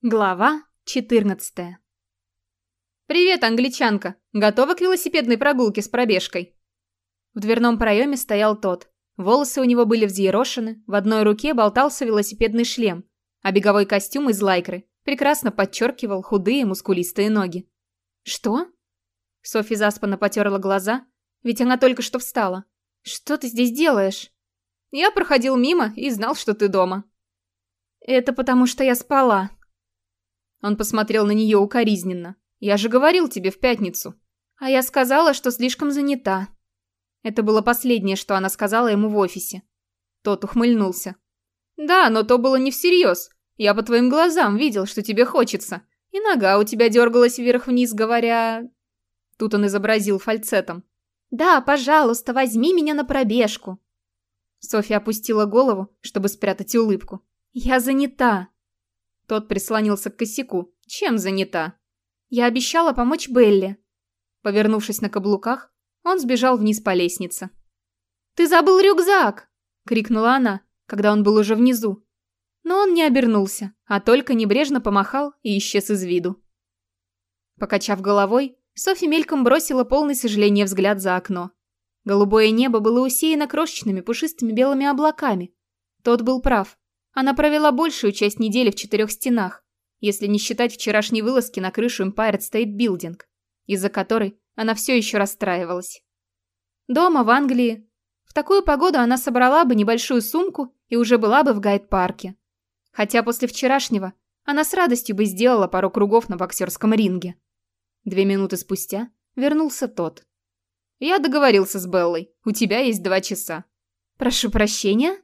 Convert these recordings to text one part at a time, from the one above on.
Глава 14 «Привет, англичанка! Готова к велосипедной прогулке с пробежкой?» В дверном проеме стоял тот. Волосы у него были взъерошены, в одной руке болтался велосипедный шлем, а беговой костюм из лайкры прекрасно подчеркивал худые мускулистые ноги. «Что?» Софи заспанно потерла глаза, ведь она только что встала. «Что ты здесь делаешь?» «Я проходил мимо и знал, что ты дома». «Это потому, что я спала», он посмотрел на нее укоризненно. «Я же говорил тебе в пятницу». А я сказала, что слишком занята. Это было последнее, что она сказала ему в офисе. Тот ухмыльнулся. «Да, но то было не всерьез. Я по твоим глазам видел, что тебе хочется. И нога у тебя дергалась вверх-вниз, говоря...» Тут он изобразил фальцетом. «Да, пожалуйста, возьми меня на пробежку». Софья опустила голову, чтобы спрятать улыбку. «Я занята». Тот прислонился к косяку. Чем занята? Я обещала помочь Белли. Повернувшись на каблуках, он сбежал вниз по лестнице. «Ты забыл рюкзак!» — крикнула она, когда он был уже внизу. Но он не обернулся, а только небрежно помахал и исчез из виду. Покачав головой, Софи мельком бросила полный сожаления взгляд за окно. Голубое небо было усеяно крошечными пушистыми белыми облаками. Тот был прав. Она провела большую часть недели в четырех стенах, если не считать вчерашней вылазки на крышу Empire State Building, из-за которой она все еще расстраивалась. Дома, в Англии, в такую погоду она собрала бы небольшую сумку и уже была бы в гайд-парке. Хотя после вчерашнего она с радостью бы сделала пару кругов на боксерском ринге. Две минуты спустя вернулся тот. «Я договорился с Беллой. У тебя есть два часа». «Прошу прощения?»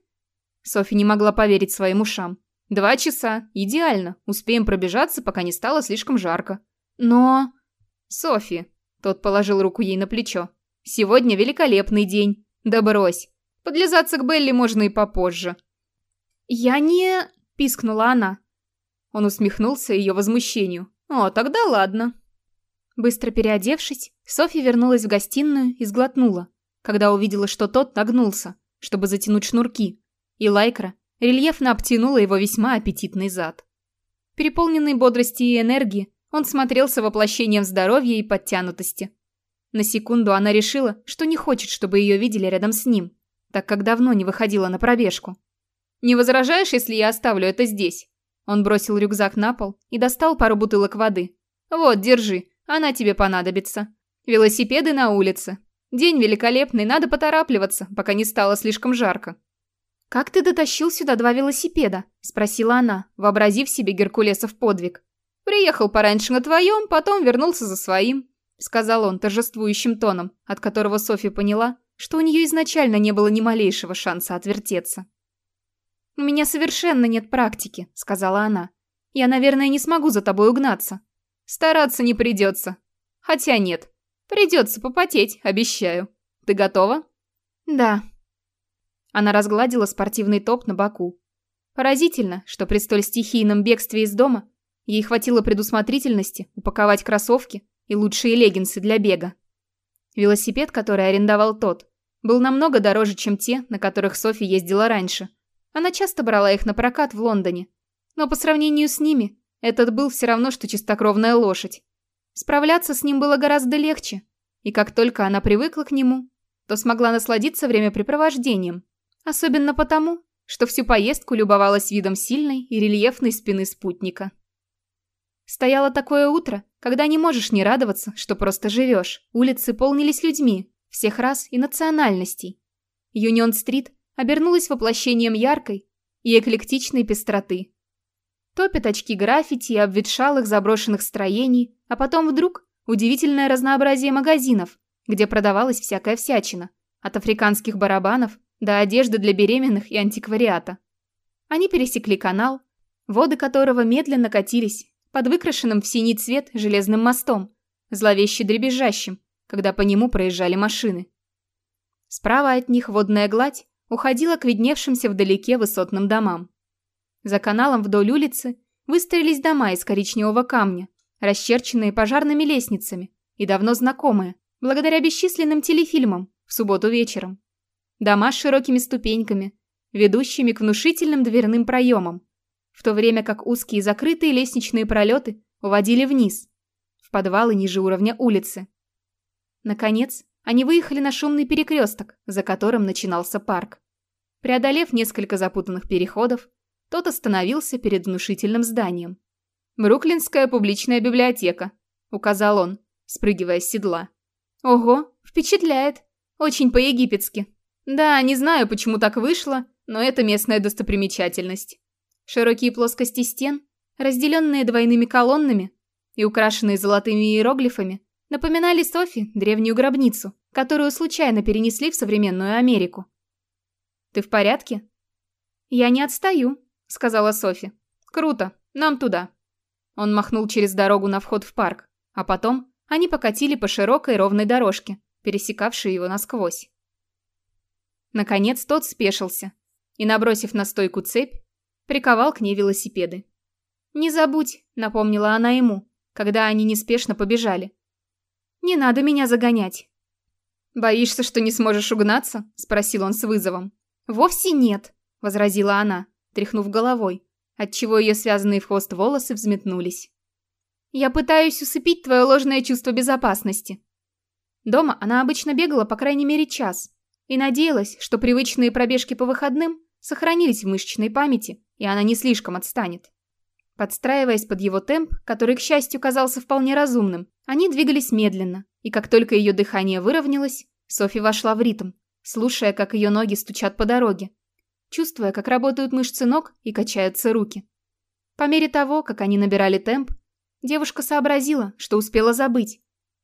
Софи не могла поверить своим ушам. «Два часа. Идеально. Успеем пробежаться, пока не стало слишком жарко». «Но...» «Софи...» Тот положил руку ей на плечо. «Сегодня великолепный день. Да брось. Подлизаться к Белли можно и попозже». «Я не...» – пискнула она. Он усмехнулся ее возмущению. «О, тогда ладно». Быстро переодевшись, Софья вернулась в гостиную и сглотнула, когда увидела, что тот нагнулся, чтобы затянуть шнурки, и Лайкра рельефно обтянула его весьма аппетитный зад. Переполненный бодрости и энергии, он смотрелся воплощением здоровья и подтянутости. На секунду она решила, что не хочет, чтобы ее видели рядом с ним, так как давно не выходила на пробежку. «Не возражаешь, если я оставлю это здесь?» Он бросил рюкзак на пол и достал пару бутылок воды. «Вот, держи, она тебе понадобится. Велосипеды на улице. День великолепный, надо поторапливаться, пока не стало слишком жарко». «Как ты дотащил сюда два велосипеда?» – спросила она, вообразив себе Геркулесов подвиг. «Приехал пораньше на твоем, потом вернулся за своим», – сказал он торжествующим тоном, от которого Софья поняла, что у нее изначально не было ни малейшего шанса отвертеться. «У меня совершенно нет практики», – сказала она. «Я, наверное, не смогу за тобой угнаться». «Стараться не придется. Хотя нет, придется попотеть, обещаю. Ты готова?» «Да», она разгладила спортивный топ на боку. Поразительно, что при столь стихийном бегстве из дома ей хватило предусмотрительности упаковать кроссовки и лучшие леггинсы для бега. Велосипед, который арендовал тот, был намного дороже, чем те, на которых Софи ездила раньше. Она часто брала их на прокат в Лондоне. Но по сравнению с ними, этот был все равно, что чистокровная лошадь. Справляться с ним было гораздо легче. И как только она привыкла к нему, то смогла насладиться времяпрепровождением, Особенно потому, что всю поездку любовалась видом сильной и рельефной спины спутника. Стояло такое утро, когда не можешь не радоваться, что просто живешь. Улицы полнились людьми, всех рас и национальностей. Юнион-стрит обернулась воплощением яркой и эклектичной пестроты. То пятачки граффити и обветшалых заброшенных строений, а потом вдруг удивительное разнообразие магазинов, где продавалась всякая всячина, от африканских барабанов до одежды для беременных и антиквариата. Они пересекли канал, воды которого медленно катились под выкрашенным в синий цвет железным мостом, зловеще дребезжащим, когда по нему проезжали машины. Справа от них водная гладь уходила к видневшимся вдалеке высотным домам. За каналом вдоль улицы выстроились дома из коричневого камня, расчерченные пожарными лестницами и давно знакомые, благодаря бесчисленным телефильмам в субботу вечером. Дома с широкими ступеньками, ведущими к внушительным дверным проемам. в то время как узкие закрытые лестничные пролеты уводили вниз, в подвалы ниже уровня улицы. Наконец, они выехали на шумный перекресток, за которым начинался парк. Преодолев несколько запутанных переходов, тот остановился перед внушительным зданием. «Бруклинская публичная библиотека», — указал он, спрыгивая с седла. «Ого, впечатляет. Очень по-египетски. Да, не знаю, почему так вышло, но это местная достопримечательность. Широкие плоскости стен, разделенные двойными колоннами и украшенные золотыми иероглифами, напоминали Софи древнюю гробницу, которую случайно перенесли в современную Америку. «Ты в порядке?» «Я не отстаю», — сказала Софи. «Круто, нам туда». Он махнул через дорогу на вход в парк, а потом они покатили по широкой ровной дорожке, пересекавшей его насквозь. Наконец тот спешился и, набросив на стойку цепь, приковал к ней велосипеды. «Не забудь», — напомнила она ему, когда они неспешно побежали. «Не надо меня загонять». «Боишься, что не сможешь угнаться?» — спросил он с вызовом. «Вовсе нет», — возразила она, тряхнув головой, отчего ее связанные в хвост волосы взметнулись. «Я пытаюсь усыпить твое ложное чувство безопасности». Дома она обычно бегала по крайней мере час и надеялась, что привычные пробежки по выходным сохранились в мышечной памяти, и она не слишком отстанет. Подстраиваясь под его темп, который, к счастью, казался вполне разумным, они двигались медленно, и как только ее дыхание выровнялось, Софи вошла в ритм, слушая, как ее ноги стучат по дороге, чувствуя, как работают мышцы ног и качаются руки. По мере того, как они набирали темп, девушка сообразила, что успела забыть,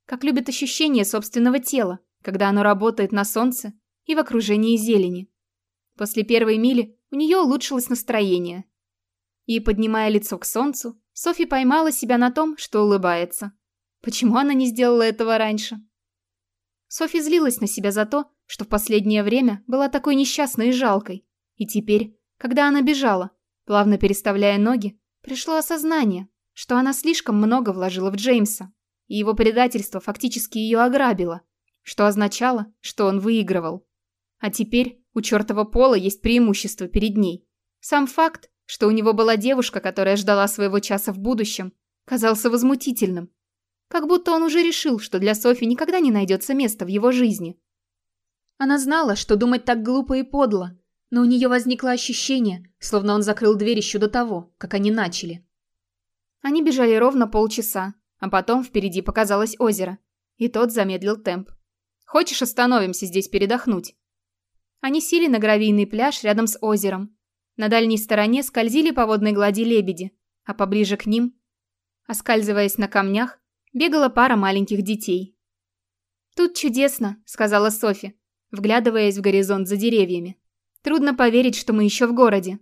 как любит ощущение собственного тела, когда оно работает на солнце и в окружении зелени. После первой мили у нее улучшилось настроение. И, поднимая лицо к солнцу, Софи поймала себя на том, что улыбается. Почему она не сделала этого раньше? Софи злилась на себя за то, что в последнее время была такой несчастной и жалкой. И теперь, когда она бежала, плавно переставляя ноги, пришло осознание, что она слишком много вложила в Джеймса, и его предательство фактически ее ограбило, что означало, что он выигрывал. А теперь у чертова пола есть преимущество перед ней. Сам факт, что у него была девушка, которая ждала своего часа в будущем, казался возмутительным. Как будто он уже решил, что для Софи никогда не найдется места в его жизни. Она знала, что думать так глупо и подло, но у нее возникло ощущение, словно он закрыл дверь еще до того, как они начали. Они бежали ровно полчаса, а потом впереди показалось озеро, и тот замедлил темп. «Хочешь, остановимся здесь передохнуть?» Они сели на гравийный пляж рядом с озером. На дальней стороне скользили по водной глади лебеди, а поближе к ним, оскальзываясь на камнях, бегала пара маленьких детей. «Тут чудесно», — сказала Софи, вглядываясь в горизонт за деревьями. «Трудно поверить, что мы еще в городе».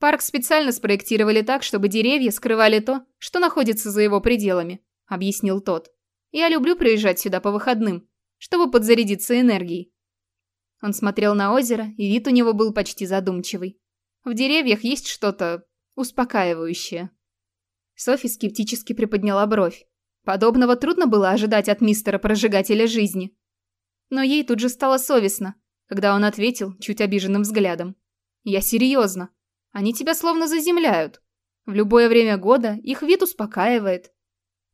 Парк специально спроектировали так, чтобы деревья скрывали то, что находится за его пределами, объяснил тот. Я люблю приезжать сюда по выходным, чтобы подзарядиться энергией. Он смотрел на озеро, и вид у него был почти задумчивый. В деревьях есть что-то успокаивающее. Софи скептически приподняла бровь. Подобного трудно было ожидать от мистера-прожигателя жизни. Но ей тут же стало совестно, когда он ответил чуть обиженным взглядом. «Я серьезно. Они тебя словно заземляют. В любое время года их вид успокаивает.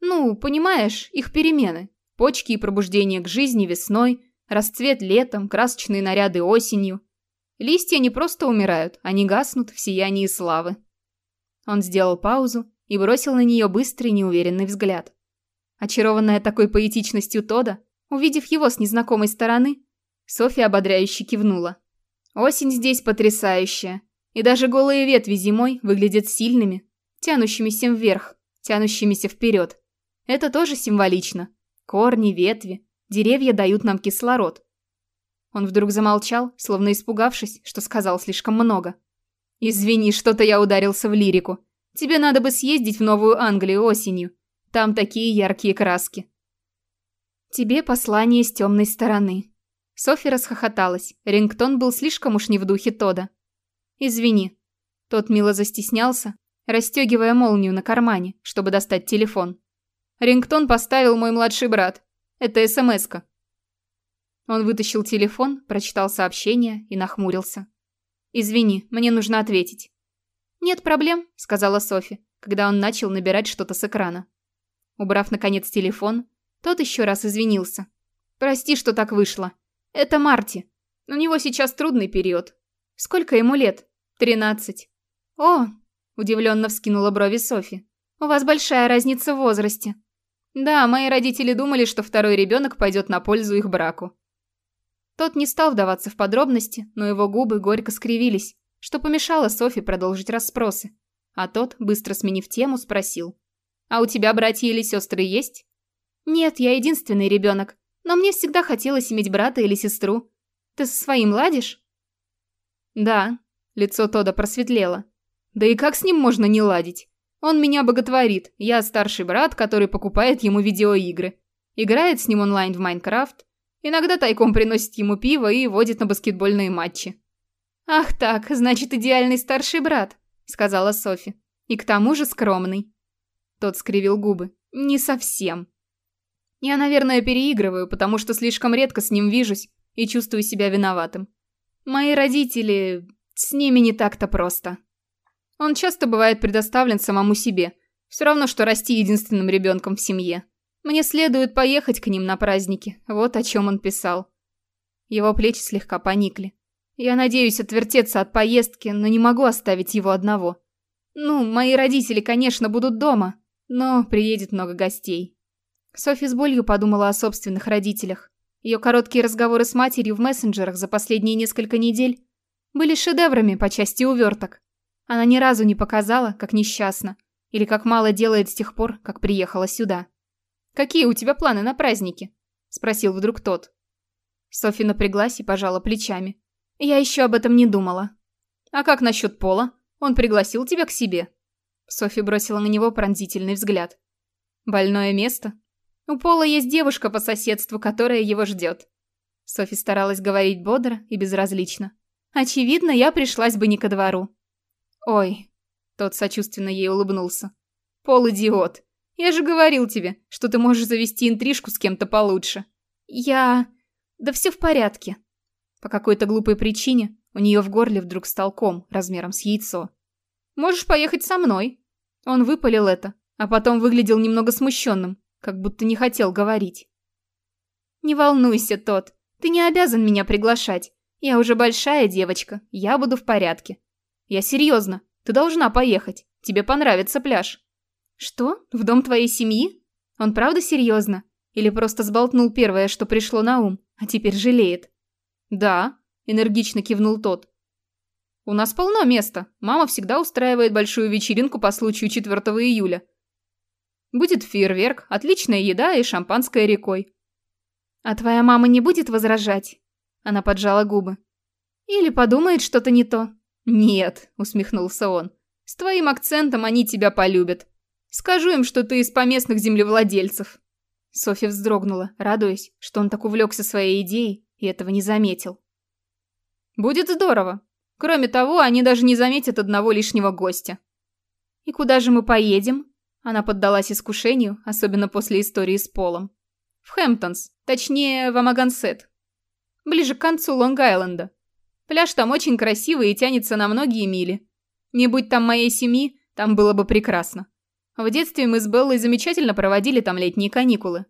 Ну, понимаешь, их перемены. Почки и пробуждение к жизни весной, Расцвет летом, красочные наряды осенью. Листья не просто умирают, они гаснут в сиянии славы. Он сделал паузу и бросил на нее быстрый неуверенный взгляд. Очарованная такой поэтичностью Тода, увидев его с незнакомой стороны, Софья ободряюще кивнула. Осень здесь потрясающая, и даже голые ветви зимой выглядят сильными, тянущимися вверх, тянущимися вперед. Это тоже символично. Корни, ветви, Деревья дают нам кислород. Он вдруг замолчал, словно испугавшись, что сказал слишком много. «Извини, что-то я ударился в лирику. Тебе надо бы съездить в Новую Англию осенью. Там такие яркие краски». «Тебе послание с темной стороны». Софи расхохоталась. Рингтон был слишком уж не в духе Тода. «Извини». Тот мило застеснялся, расстегивая молнию на кармане, чтобы достать телефон. Рингтон поставил мой младший брат. Это СМС-ка». Он вытащил телефон, прочитал сообщение и нахмурился. «Извини, мне нужно ответить». «Нет проблем», — сказала Софи, когда он начал набирать что-то с экрана. Убрав, наконец, телефон, тот еще раз извинился. «Прости, что так вышло. Это Марти. У него сейчас трудный период. Сколько ему лет? Тринадцать». «О!» – удивленно вскинула брови Софи. «У вас большая разница в возрасте». «Да, мои родители думали, что второй ребенок пойдет на пользу их браку». Тот не стал вдаваться в подробности, но его губы горько скривились, что помешало Софи продолжить расспросы. А тот, быстро сменив тему, спросил. «А у тебя братья или сестры есть?» «Нет, я единственный ребенок, но мне всегда хотелось иметь брата или сестру. Ты со своим ладишь?» «Да», — лицо Тода просветлело. «Да и как с ним можно не ладить? Он меня боготворит, я старший брат, который покупает ему видеоигры. Играет с ним онлайн в Майнкрафт, иногда тайком приносит ему пиво и водит на баскетбольные матчи». «Ах так, значит, идеальный старший брат», — сказала Софи. «И к тому же скромный». Тот скривил губы. «Не совсем». Я, наверное, переигрываю, потому что слишком редко с ним вижусь и чувствую себя виноватым. Мои родители... С ними не так-то просто. Он часто бывает предоставлен самому себе. Все равно, что расти единственным ребенком в семье. Мне следует поехать к ним на праздники. Вот о чем он писал. Его плечи слегка поникли. Я надеюсь отвертеться от поездки, но не могу оставить его одного. Ну, мои родители, конечно, будут дома, но приедет много гостей. Софи с болью подумала о собственных родителях. Ее короткие разговоры с матерью в мессенджерах за последние несколько недель были шедеврами по части уверток. Она ни разу не показала, как несчастна, или как мало делает с тех пор, как приехала сюда. «Какие у тебя планы на праздники?» – спросил вдруг тот. Софи напряглась и пожала плечами. «Я еще об этом не думала». «А как насчет Пола? Он пригласил тебя к себе?» Софи бросила на него пронзительный взгляд. «Больное место?» У Пола есть девушка по соседству, которая его ждет. Софи старалась говорить бодро и безразлично. Очевидно, я пришлась бы не ко двору. Ой, тот сочувственно ей улыбнулся. Пол идиот. Я же говорил тебе, что ты можешь завести интрижку с кем-то получше. Я... Да все в порядке. По какой-то глупой причине у нее в горле вдруг стал ком размером с яйцо. Можешь поехать со мной. Он выпалил это, а потом выглядел немного смущенным, как будто не хотел говорить. «Не волнуйся, тот, ты не обязан меня приглашать. Я уже большая девочка, я буду в порядке. Я серьезно, ты должна поехать, тебе понравится пляж». «Что? В дом твоей семьи? Он правда серьезно? Или просто сболтнул первое, что пришло на ум, а теперь жалеет?» «Да», — энергично кивнул тот. «У нас полно места. Мама всегда устраивает большую вечеринку по случаю 4 июля. Будет фейерверк, отличная еда и шампанское рекой. А твоя мама не будет возражать? Она поджала губы. Или подумает что-то не то? Нет, усмехнулся он. С твоим акцентом они тебя полюбят. Скажу им, что ты из поместных землевладельцев. Софья вздрогнула, радуясь, что он так увлекся своей идеей и этого не заметил. Будет здорово. Кроме того, они даже не заметят одного лишнего гостя. И куда же мы поедем? Она поддалась искушению, особенно после истории с Полом. В Хэмптонс, точнее, в Амагансет. Ближе к концу Лонг-Айленда. Пляж там очень красивый и тянется на многие мили. Не будь там моей семьи, там было бы прекрасно. В детстве мы с Беллой замечательно проводили там летние каникулы.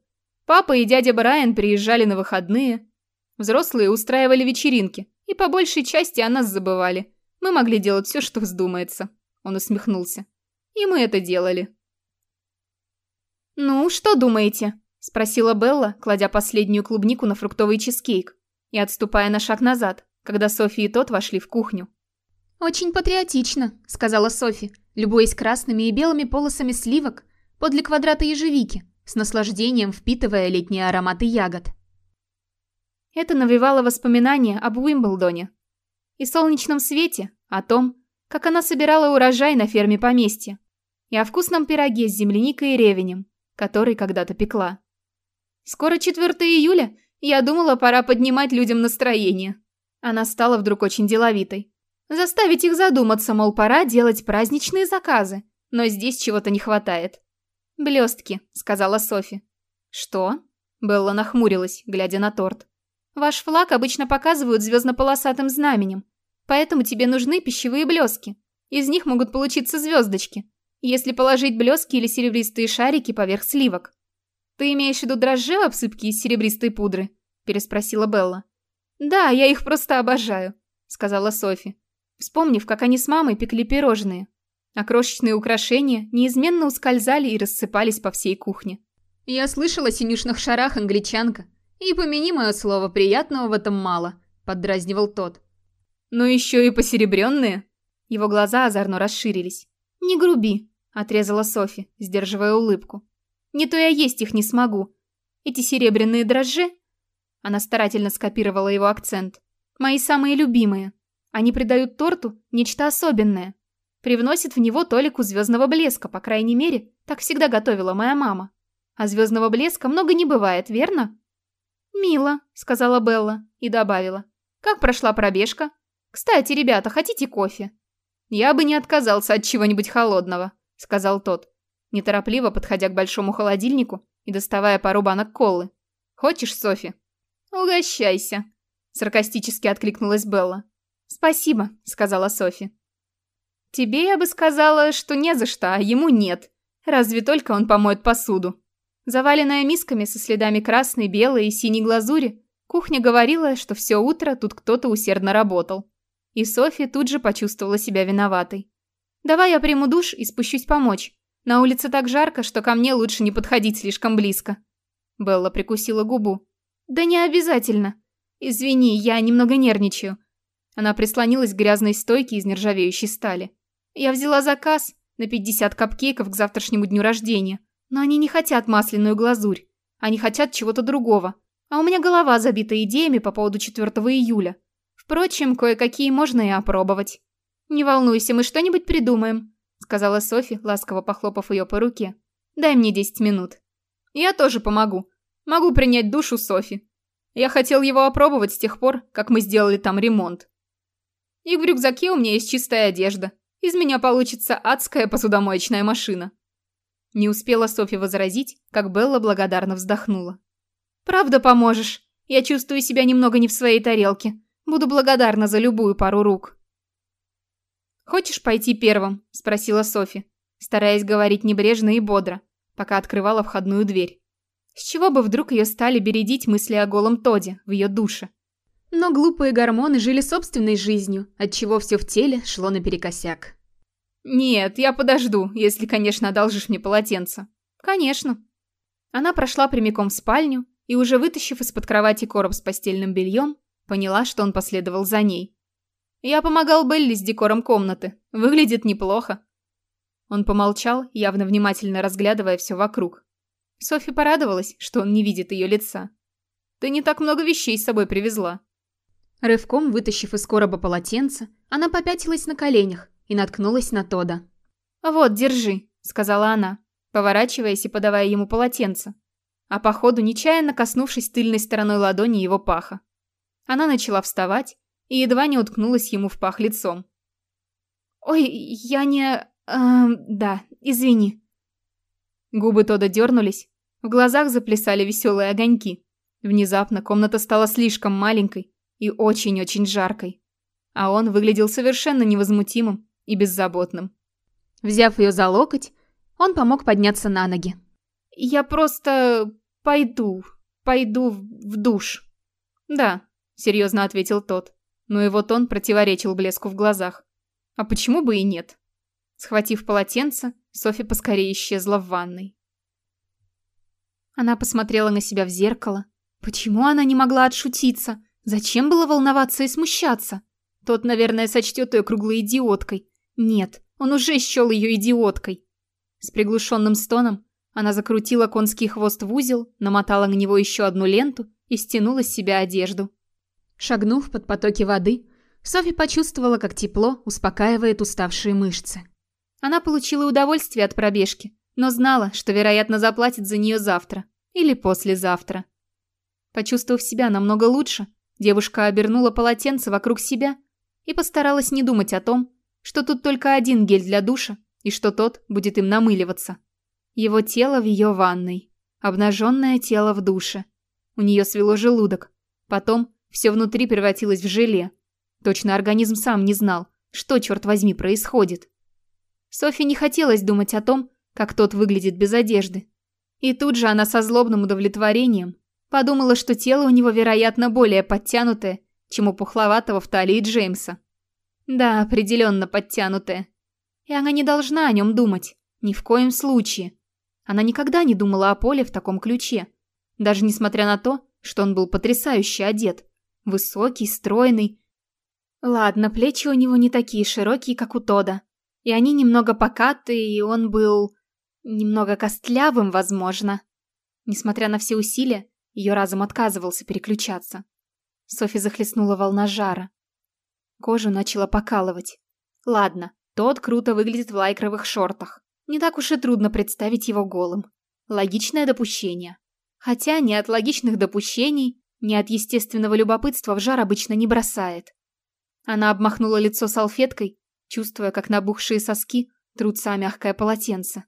Папа и дядя Брайан приезжали на выходные. Взрослые устраивали вечеринки, и по большей части о нас забывали. Мы могли делать все, что вздумается. Он усмехнулся. И мы это делали. «Ну, что думаете?» – спросила Белла, кладя последнюю клубнику на фруктовый чизкейк и отступая на шаг назад, когда Софи и тот вошли в кухню. «Очень патриотично», – сказала Софи, любуясь красными и белыми полосами сливок подле квадрата ежевики, с наслаждением впитывая летние ароматы ягод. Это навевало воспоминания об Уимблдоне и солнечном свете, о том, как она собирала урожай на ферме поместья, и о вкусном пироге с земляникой и ревенем, который когда-то пекла. Скоро 4 июля, я думала, пора поднимать людям настроение. Она стала вдруг очень деловитой. Заставить их задуматься, мол, пора делать праздничные заказы, но здесь чего-то не хватает. «Блестки», — сказала Софи. «Что?» — Белла нахмурилась, глядя на торт. «Ваш флаг обычно показывают звездно-полосатым знаменем, поэтому тебе нужны пищевые блестки. Из них могут получиться звездочки, если положить блески или серебристые шарики поверх сливок. «Ты имеешь в виду дрожжи в обсыпке из серебристой пудры?» – переспросила Белла. «Да, я их просто обожаю», – сказала Софи, вспомнив, как они с мамой пекли пирожные. А крошечные украшения неизменно ускользали и рассыпались по всей кухне. «Я слышала о синюшных шарах, англичанка, и, помяни мое слово, приятного в этом мало», – поддразнивал тот. «Но еще и посеребренные?» Его глаза озорно расширились. «Не груби», – отрезала Софи, сдерживая улыбку. «Не то я есть их не смогу. Эти серебряные дрожжи...» Она старательно скопировала его акцент. «Мои самые любимые. Они придают торту нечто особенное. Привносят в него толику звездного блеска, по крайней мере, так всегда готовила моя мама. А звездного блеска много не бывает, верно?» «Мило», — сказала Белла и добавила. «Как прошла пробежка? Кстати, ребята, хотите кофе?» «Я бы не отказался от чего-нибудь холодного», — сказал тот, неторопливо подходя к большому холодильнику и доставая пару банок колы. «Хочешь, Софи?» «Угощайся», — саркастически откликнулась Белла. «Спасибо», — сказала Софи. «Тебе я бы сказала, что не за что, а ему нет. Разве только он помоет посуду». Заваленная мисками со следами красной, белой и синей глазури, кухня говорила, что все утро тут кто-то усердно работал. И Софи тут же почувствовала себя виноватой. «Давай я приму душ и спущусь помочь. На улице так жарко, что ко мне лучше не подходить слишком близко». Белла прикусила губу. «Да не обязательно. Извини, я немного нервничаю». Она прислонилась к грязной стойке из нержавеющей стали. «Я взяла заказ на 50 капкейков к завтрашнему дню рождения, но они не хотят масляную глазурь. Они хотят чего-то другого. А у меня голова забита идеями по поводу 4 июля. Впрочем, кое-какие можно и опробовать. «Не волнуйся, мы что-нибудь придумаем», — сказала Софи, ласково похлопав ее по руке. «Дай мне 10 минут». «Я тоже помогу. Могу принять душ у Софи. Я хотел его опробовать с тех пор, как мы сделали там ремонт. И в рюкзаке у меня есть чистая одежда. Из меня получится адская посудомоечная машина». Не успела Софи возразить, как Белла благодарно вздохнула. «Правда поможешь. Я чувствую себя немного не в своей тарелке. Буду благодарна за любую пару рук. «Хочешь пойти первым?» – спросила Софи, стараясь говорить небрежно и бодро, пока открывала входную дверь. С чего бы вдруг ее стали бередить мысли о голом Тоде в ее душе? Но глупые гормоны жили собственной жизнью, отчего все в теле шло наперекосяк. «Нет, я подожду, если, конечно, одолжишь мне полотенце». «Конечно». Она прошла прямиком в спальню и, уже вытащив из-под кровати короб с постельным бельем, Поняла, что он последовал за ней. «Я помогал Белли с декором комнаты. Выглядит неплохо». Он помолчал, явно внимательно разглядывая все вокруг. Софи порадовалась, что он не видит ее лица. «Ты не так много вещей с собой привезла». Рывком вытащив из короба полотенце, она попятилась на коленях и наткнулась на Тода. «Вот, держи», — сказала она, поворачиваясь и подавая ему полотенце, а по ходу нечаянно коснувшись тыльной стороной ладони его паха. Она начала вставать и едва не уткнулась ему в пах лицом. «Ой, я не... Э, да, извини». Губы Тода дернулись, в глазах заплясали веселые огоньки. Внезапно комната стала слишком маленькой и очень-очень жаркой. А он выглядел совершенно невозмутимым и беззаботным. Взяв ее за локоть, он помог подняться на ноги. «Я просто пойду, пойду в душ». «Да, серьезно ответил тот. Но его тон противоречил блеску в глазах. А почему бы и нет? Схватив полотенце, Софи поскорее исчезла в ванной. Она посмотрела на себя в зеркало. Почему она не могла отшутиться? Зачем было волноваться и смущаться? Тот, наверное, сочтет ее круглой идиоткой. Нет, он уже счел ее идиоткой. С приглушенным стоном она закрутила конский хвост в узел, намотала на него еще одну ленту и стянула с себя одежду. Шагнув под потоки воды, Софи почувствовала, как тепло успокаивает уставшие мышцы. Она получила удовольствие от пробежки, но знала, что, вероятно, заплатит за нее завтра или послезавтра. Почувствовав себя намного лучше, девушка обернула полотенце вокруг себя и постаралась не думать о том, что тут только один гель для душа и что тот будет им намыливаться. Его тело в ее ванной, обнаженное тело в душе. У нее свело желудок. Потом все внутри превратилось в желе. Точно организм сам не знал, что, черт возьми, происходит. Софи не хотелось думать о том, как тот выглядит без одежды. И тут же она со злобным удовлетворением подумала, что тело у него, вероятно, более подтянутое, чем у пухловатого в талии Джеймса. Да, определенно подтянутое. И она не должна о нем думать. Ни в коем случае. Она никогда не думала о Поле в таком ключе. Даже несмотря на то, что он был потрясающе одет. Высокий, стройный. Ладно, плечи у него не такие широкие, как у Тода. И они немного покатые, и он был... немного костлявым, возможно. Несмотря на все усилия, ее разум отказывался переключаться. Софи захлестнула волна жара. Кожу начала покалывать. Ладно, тот круто выглядит в лайкровых шортах. Не так уж и трудно представить его голым. Логичное допущение. Хотя ни от логичных допущений, ни от естественного любопытства в жар обычно не бросает. Она обмахнула лицо салфеткой, чувствуя, как набухшие соски трутся о мягкое полотенце.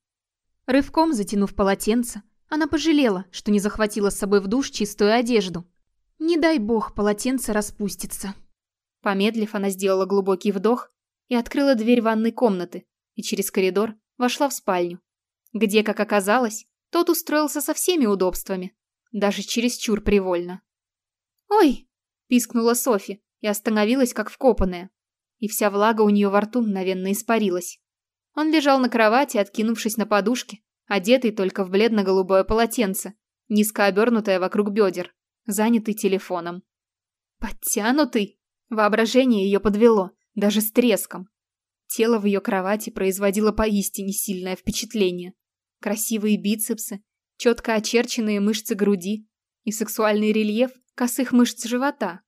Рывком затянув полотенце, она пожалела, что не захватила с собой в душ чистую одежду. Не дай бог, полотенце распустится. Помедлив, она сделала глубокий вдох и открыла дверь ванной комнаты, и через коридор вошла в спальню, где, как оказалось, тот устроился со всеми удобствами, даже чересчур привольно. «Ой!» – пискнула Софи и остановилась, как вкопанная, и вся влага у нее во рту мгновенно испарилась. Он лежал на кровати, откинувшись на подушке, одетый только в бледно-голубое полотенце, низко обернутое вокруг бедер, занятый телефоном. Подтянутый? Воображение ее подвело, даже с треском. Тело в ее кровати производило поистине сильное впечатление. Красивые бицепсы, четко очерченные мышцы груди и сексуальный рельеф косых мышц живота.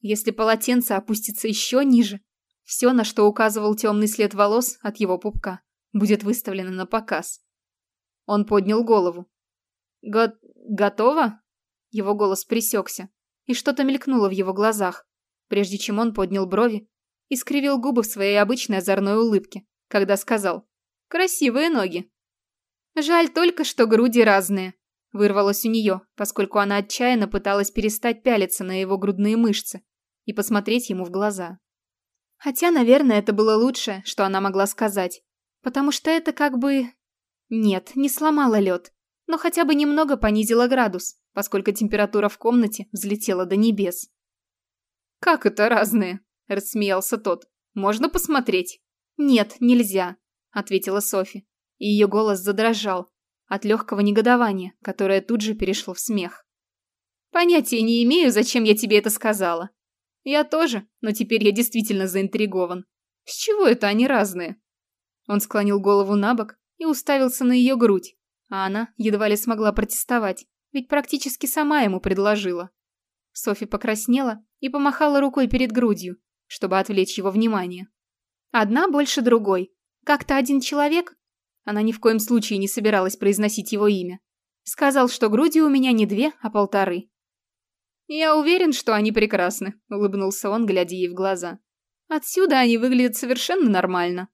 Если полотенце опустится еще ниже, все, на что указывал темный след волос от его пупка, будет выставлено на показ. Он поднял голову. «Го... готово?» Его голос пресекся, и что-то мелькнуло в его глазах прежде чем он поднял брови и скривил губы в своей обычной озорной улыбке, когда сказал «Красивые ноги». «Жаль только, что груди разные», — вырвалось у нее, поскольку она отчаянно пыталась перестать пялиться на его грудные мышцы и посмотреть ему в глаза. Хотя, наверное, это было лучшее, что она могла сказать, потому что это как бы... Нет, не сломало лед, но хотя бы немного понизило градус, поскольку температура в комнате взлетела до небес. «Как это разные?» – рассмеялся тот. «Можно посмотреть?» «Нет, нельзя», – ответила Софи. И ее голос задрожал от легкого негодования, которое тут же перешло в смех. «Понятия не имею, зачем я тебе это сказала». «Я тоже, но теперь я действительно заинтригован. С чего это они разные?» Он склонил голову на бок и уставился на ее грудь, а она едва ли смогла протестовать, ведь практически сама ему предложила. Софи покраснела и помахала рукой перед грудью, чтобы отвлечь его внимание. Одна больше другой. Как-то один человек, она ни в коем случае не собиралась произносить его имя, сказал, что груди у меня не две, а полторы. «Я уверен, что они прекрасны», — улыбнулся он, глядя ей в глаза. «Отсюда они выглядят совершенно нормально».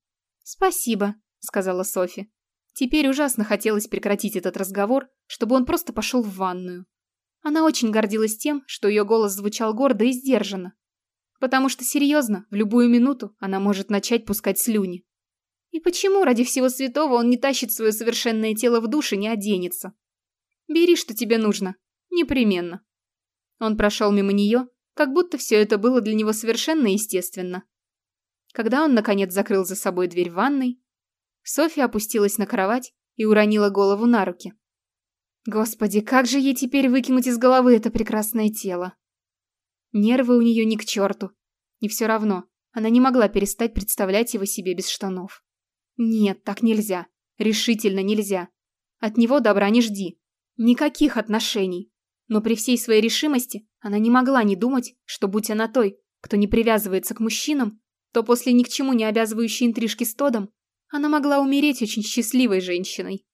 «Спасибо», — сказала Софи. Теперь ужасно хотелось прекратить этот разговор, чтобы он просто пошел в ванную. Она очень гордилась тем, что ее голос звучал гордо и сдержанно. Потому что, серьезно, в любую минуту она может начать пускать слюни. И почему ради всего святого он не тащит свое совершенное тело в душ и не оденется? Бери, что тебе нужно. Непременно. Он прошел мимо нее, как будто все это было для него совершенно естественно. Когда он, наконец, закрыл за собой дверь ванной, Софья опустилась на кровать и уронила голову на руки. Господи, как же ей теперь выкинуть из головы это прекрасное тело? Нервы у нее ни к черту. И все равно, она не могла перестать представлять его себе без штанов. Нет, так нельзя. Решительно нельзя. От него добра не жди. Никаких отношений. Но при всей своей решимости она не могла не думать, что будь она той, кто не привязывается к мужчинам, то после ни к чему не обязывающей интрижки с Тодом, она могла умереть очень счастливой женщиной.